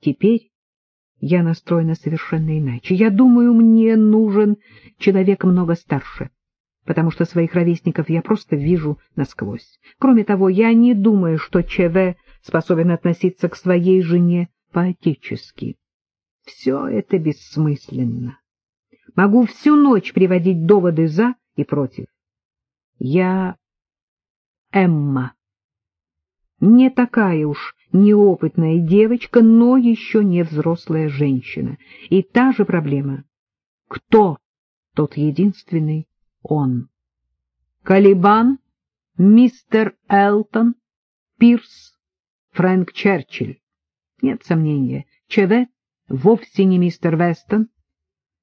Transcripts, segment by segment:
Теперь я настроена совершенно иначе. Я думаю, мне нужен человек много старше, потому что своих ровесников я просто вижу насквозь. Кроме того, я не думаю, что ЧВ способен относиться к своей жене по-отечески. Все это бессмысленно. Могу всю ночь приводить доводы «за» и «против». Я Эмма. Не такая уж неопытная девочка, но еще не взрослая женщина. И та же проблема. Кто тот единственный он? Калибан, мистер Элтон, Пирс, Фрэнк Черчилль. Нет сомнения, ЧВ вовсе не мистер Вестон.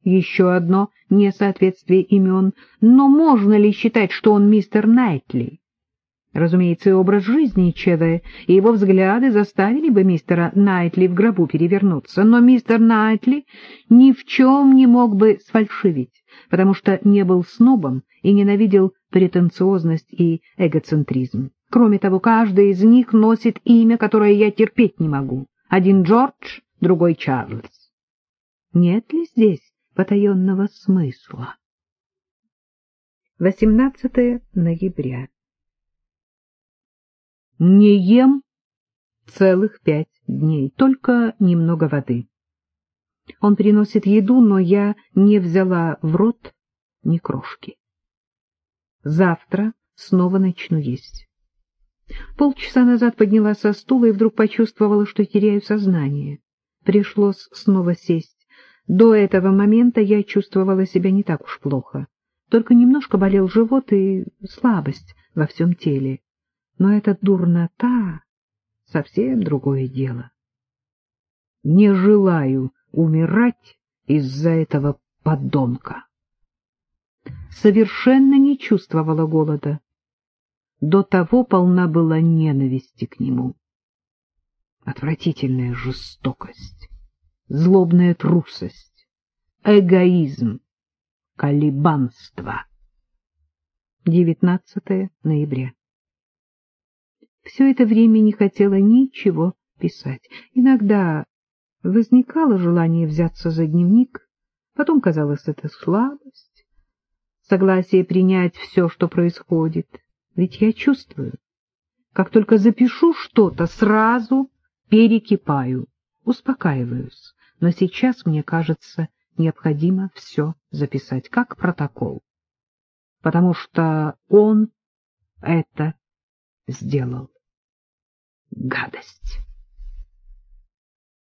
Еще одно несоответствие имен, но можно ли считать, что он мистер Найтли? Разумеется, и образ жизни Чеве и его взгляды заставили бы мистера Найтли в гробу перевернуться, но мистер Найтли ни в чем не мог бы сфальшивить, потому что не был снобом и ненавидел претенциозность и эгоцентризм. Кроме того, каждый из них носит имя, которое я терпеть не могу. Один Джордж, другой Чарльз. Нет ли здесь потаенного смысла? 18 ноября не ем целых пять дней, только немного воды. Он приносит еду, но я не взяла в рот ни крошки. Завтра снова начну есть. Полчаса назад поднялась со стула и вдруг почувствовала, что теряю сознание. Пришлось снова сесть. До этого момента я чувствовала себя не так уж плохо. Только немножко болел живот и слабость во всем теле. Но эта дурнота — совсем другое дело. Не желаю умирать из-за этого подонка. Совершенно не чувствовала голода. До того полна была ненависти к нему. Отвратительная жестокость, злобная трусость, эгоизм, колебанство. 19 ноября все это время не хотела ничего писать. Иногда возникало желание взяться за дневник, потом казалось это слабость, согласие принять все, что происходит. Ведь я чувствую, как только запишу что-то, сразу перекипаю, успокаиваюсь. Но сейчас, мне кажется, необходимо все записать, как протокол, потому что он это сделал гадость.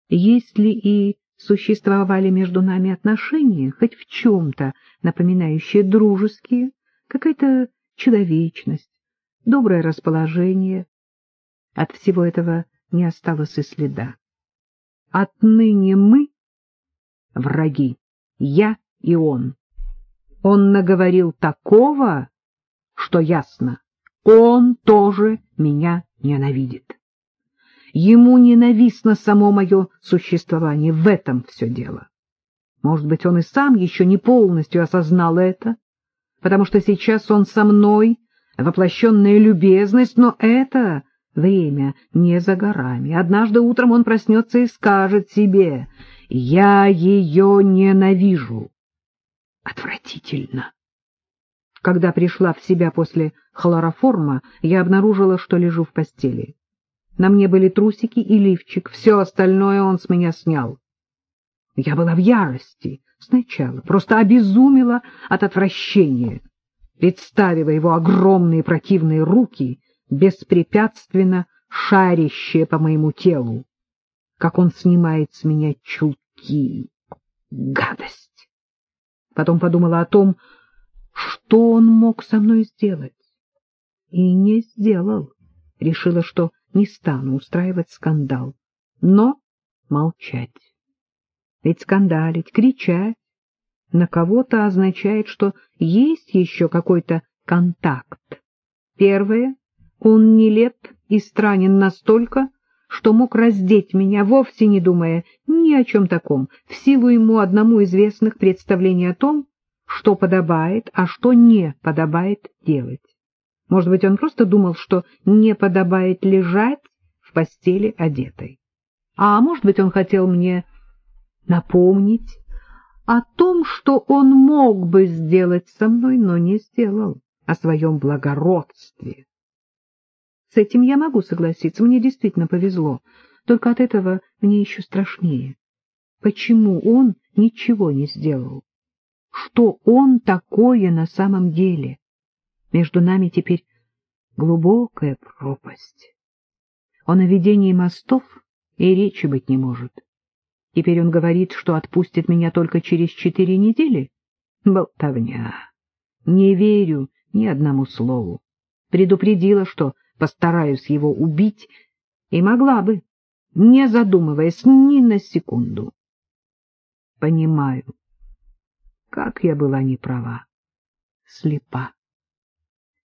Если и существовали между нами отношения, хоть в чем-то напоминающие дружеские, какая-то человечность, доброе расположение, от всего этого не осталось и следа. Отныне мы — враги, я и он. Он наговорил такого, что ясно, он тоже меня ненавидит. Ему ненавистно само мое существование, в этом все дело. Может быть, он и сам еще не полностью осознал это, потому что сейчас он со мной, воплощенная любезность, но это время не за горами. Однажды утром он проснется и скажет себе «Я ее ненавижу». Отвратительно. Когда пришла в себя после хлороформа, я обнаружила, что лежу в постели. На мне были трусики и лифчик, все остальное он с меня снял. Я была в ярости сначала, просто обезумела от отвращения, представив его огромные противные руки, беспрепятственно шарящие по моему телу, как он снимает с меня чулки. Гадость! Потом подумала о том, что он мог со мной сделать. И не сделал. Решила, что не стану устраивать скандал, но молчать. Ведь скандалить, кричать на кого-то означает, что есть еще какой-то контакт. Первое, он не лет и странен настолько, что мог раздеть меня, вовсе не думая ни о чем таком, в силу ему одному известных представлений о том, что подобает, а что не подобает делать. Может быть, он просто думал, что не подобает лежать в постели одетой. А может быть, он хотел мне напомнить о том, что он мог бы сделать со мной, но не сделал, о своем благородстве. С этим я могу согласиться, мне действительно повезло, только от этого мне еще страшнее. Почему он ничего не сделал? Что он такое на самом деле? Между нами теперь глубокая пропасть. О наведении мостов и речи быть не может. Теперь он говорит, что отпустит меня только через четыре недели? Болтовня. Не верю ни одному слову. Предупредила, что постараюсь его убить, и могла бы, не задумываясь ни на секунду. Понимаю, как я была неправа, слепа.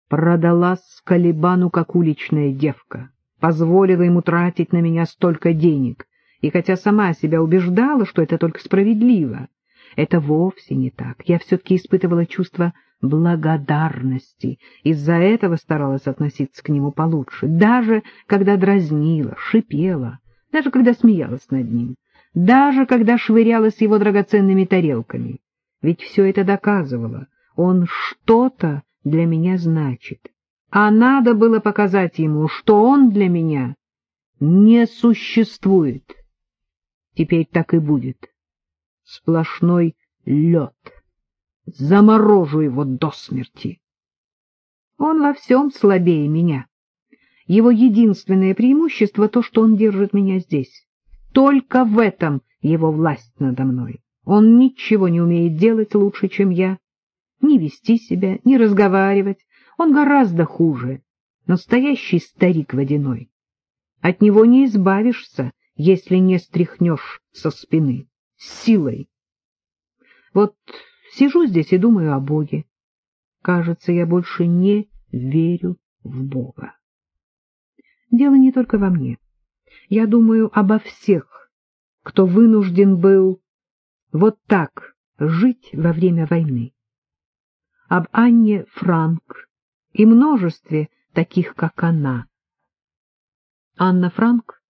Продалась Калибану, как уличная девка, позволила ему тратить на меня столько денег, и хотя сама себя убеждала, что это только справедливо, это вовсе не так. Я все-таки испытывала чувство благодарности, из-за этого старалась относиться к нему получше, даже когда дразнила, шипела, даже когда смеялась над ним, даже когда швырялась его драгоценными тарелками. Ведь все это доказывало, он что-то для меня значит. А надо было показать ему, что он для меня не существует. Теперь так и будет. Сплошной лед. Заморожу его до смерти. Он во всем слабее меня. Его единственное преимущество — то, что он держит меня здесь. Только в этом его власть надо мной. Он ничего не умеет делать лучше, чем я. Не вести себя, не разговаривать. Он гораздо хуже. Настоящий старик водяной. От него не избавишься, если не стряхнешь со спины, с силой. Вот сижу здесь и думаю о Боге. Кажется, я больше не верю в Бога. Дело не только во мне. Я думаю обо всех, кто вынужден был вот так жить во время войны. Об Анне Франк и множестве таких, как она. Анна Франк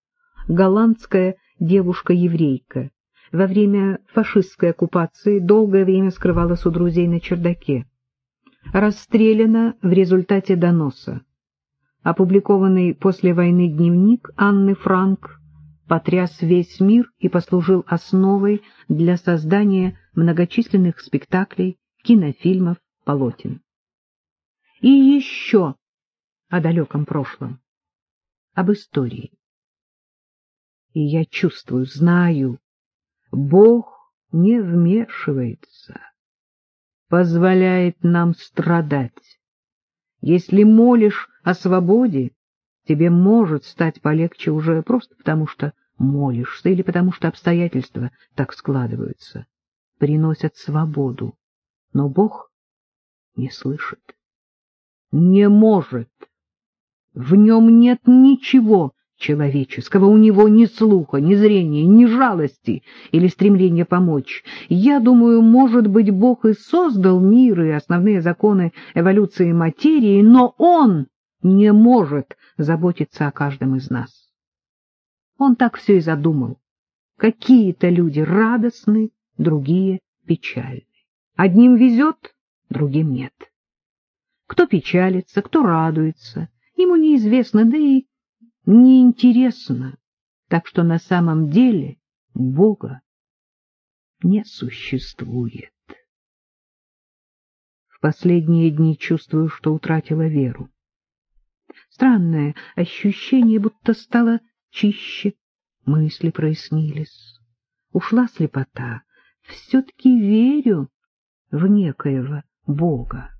голландская девушка-еврейка. Во время фашистской оккупации долгое время скрывалась у друзей на чердаке. Расстреляна в результате доноса. Опубликованный после войны дневник Анны Франк потряс весь мир и послужил основой для создания многочисленных спектаклей, кинофильмов, полотен. И еще о далеком прошлом, об истории. И я чувствую, знаю, Бог не вмешивается, позволяет нам страдать. Если молишь о свободе, тебе может стать полегче уже просто потому, что молишься или потому, что обстоятельства так складываются, приносят свободу. Но Бог не слышит, не может. В нем нет ничего, человеческого. У него ни слуха, ни зрения, ни жалости или стремления помочь. Я думаю, может быть, Бог и создал мир и основные законы эволюции материи, но Он не может заботиться о каждом из нас. Он так все и задумал. Какие-то люди радостны, другие печальны. Одним везет, другим нет. Кто печалится, кто радуется, ему неизвестно, да и неинтересно, так что на самом деле Бога не существует. В последние дни чувствую, что утратила веру. Странное ощущение, будто стало чище, мысли прояснились. Ушла слепота. Все-таки верю в некоего Бога,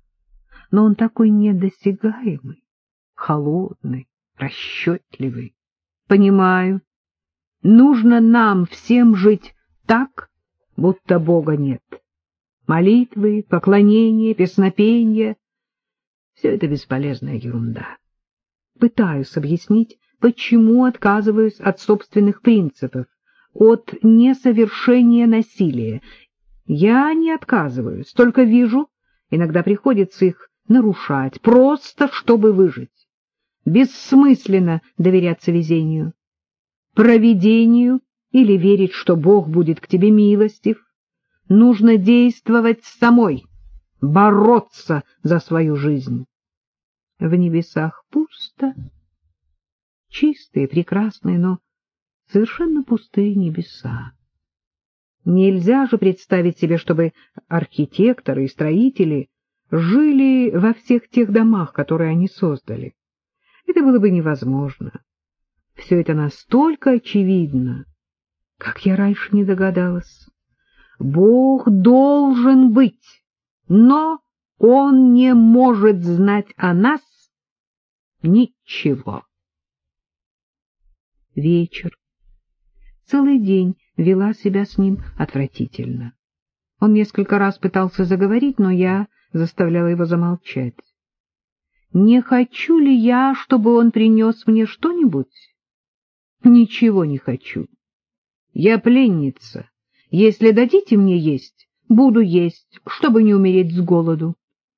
но он такой недосягаемый, холодный, расчетливый. Понимаю, нужно нам всем жить так, будто Бога нет. Молитвы, поклонения, песнопения — все это бесполезная ерунда. Пытаюсь объяснить, почему отказываюсь от собственных принципов, от несовершения насилия. Я не отказываюсь, только вижу, иногда приходится их нарушать, просто чтобы выжить. Бессмысленно доверяться везению. провидению или верить, что Бог будет к тебе милостив. Нужно действовать самой, бороться за свою жизнь. В небесах пусто, чистые, прекрасные, но совершенно пустые небеса. Нельзя же представить себе, чтобы архитекторы и строители жили во всех тех домах, которые они создали. Это было бы невозможно. Все это настолько очевидно, как я раньше не догадалась. Бог должен быть, но Он не может знать о нас ничего. Вечер. Целый день вела себя с ним отвратительно. Он несколько раз пытался заговорить, но я заставляла его замолчать. Не хочу ли я, чтобы он принес мне что-нибудь? Ничего не хочу. Я пленница. Если дадите мне есть, буду есть, чтобы не умереть с голоду.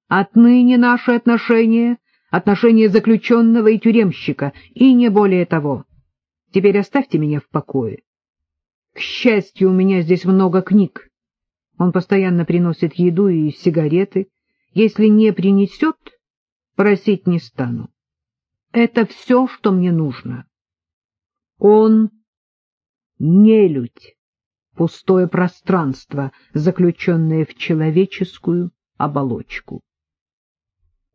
Отныне наши отношения — отношения заключенного и тюремщика, и не более того. Теперь оставьте меня в покое. К счастью, у меня здесь много книг. Он постоянно приносит еду и сигареты. Если не принесет, просить не стану. Это все, что мне нужно. Он нелюдь, пустое пространство, заключенное в человеческую оболочку.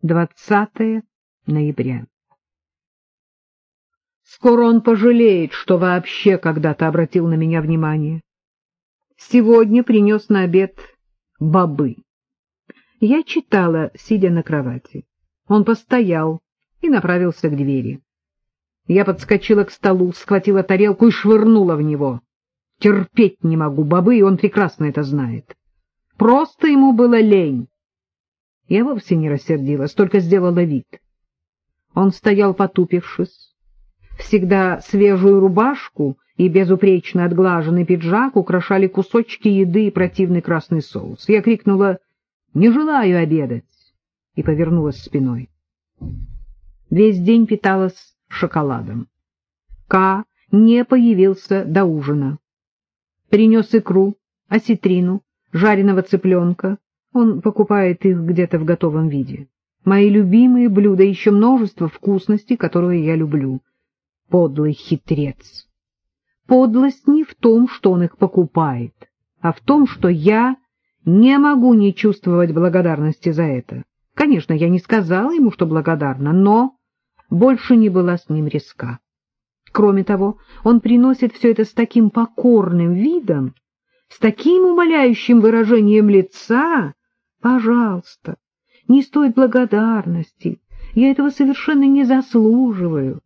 20 ноября. Скоро он пожалеет, что вообще когда-то обратил на меня внимание. Сегодня принес на обед бобы. Я читала, сидя на кровати. Он постоял и направился к двери. Я подскочила к столу, схватила тарелку и швырнула в него. Терпеть не могу бобы, и он прекрасно это знает. Просто ему было лень. Я вовсе не рассердилась, только сделала вид. Он стоял потупившись. Всегда свежую рубашку и безупречно отглаженный пиджак украшали кусочки еды и противный красный соус. Я крикнула «Не желаю обедать!» и повернулась спиной. Весь день питалась шоколадом. К не появился до ужина. Принес икру, осетрину, жареного цыпленка. Он покупает их где-то в готовом виде. Мои любимые блюда, еще множество вкусностей, которые я люблю. Подлый хитрец. Подлость не в том, что он их покупает, а в том, что я не могу не чувствовать благодарности за это. Конечно, я не сказала ему, что благодарна, но больше не была с ним резка. Кроме того, он приносит все это с таким покорным видом, с таким умоляющим выражением лица. Пожалуйста, не стоит благодарности, я этого совершенно не заслуживаю.